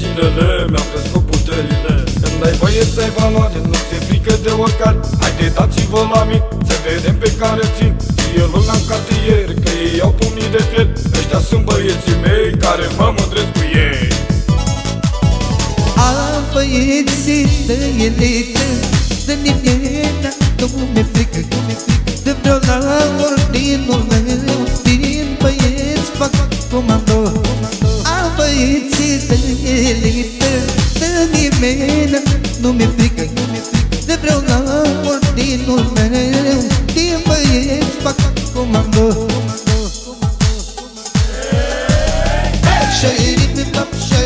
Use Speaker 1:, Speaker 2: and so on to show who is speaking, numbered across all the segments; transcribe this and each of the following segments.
Speaker 1: zilele Mi-au crescut puterile. Când ai băieți ai valoare Nu ți-e frică de oricare. Haide dați-vă la mine Să vedem pe care țin. Fie luna în cartier Că ei au pumnii de fier. Ăștia sunt băieții mei Care mă mândresc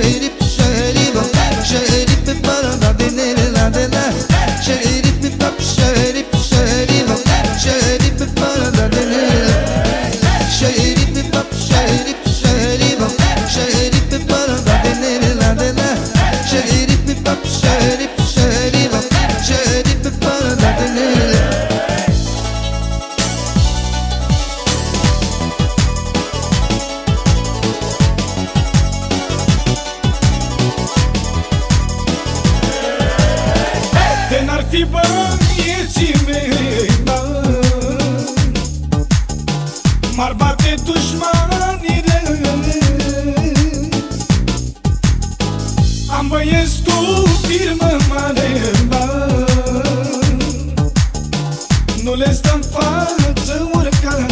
Speaker 2: it Nu
Speaker 1: le stă în față oricare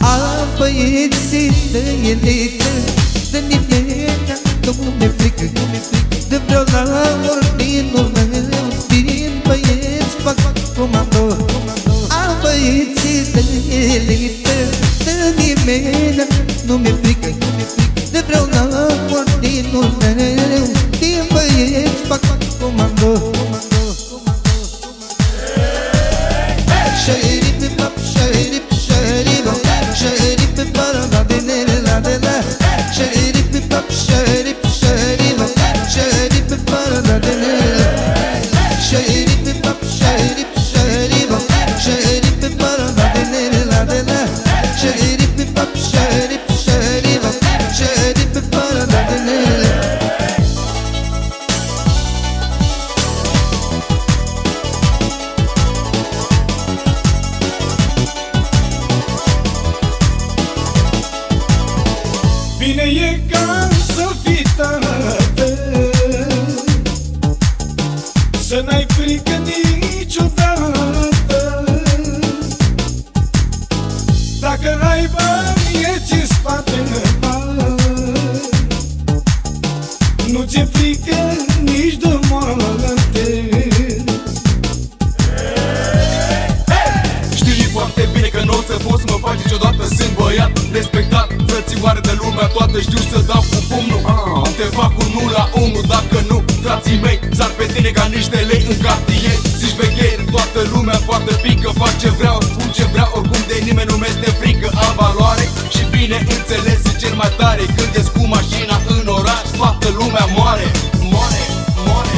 Speaker 2: A băieții de elită De cheio
Speaker 1: bine
Speaker 3: că nu o să poți să mă faci niciodată Sunt băiat respectat, frățioare de lumea toată Știu să dau cu pumnul, ah, te fac un nu la unu Dacă nu, frații mei, sar pe tine ca niște lei în cartier. Zici becher, toată lumea foarte pică Fac ce vreau, spun ce vreau, oricum de nimeni nu mi-este frică. Am valoare și bine înțeles, sunt cel mai tare. Când ies cu mașina în oraș, toată lumea moare. Moare, moare.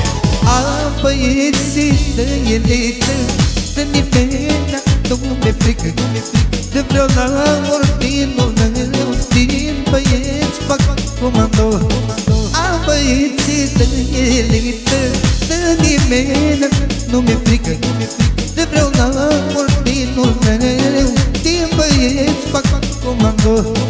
Speaker 2: A băieții de elită De nimeni nu mi-e frică De vreau la ordinul meu Din băieți fac comando A băieții de elită De nimeni nu mi-e frică De vreau la ordinul meu Din băieți fac comando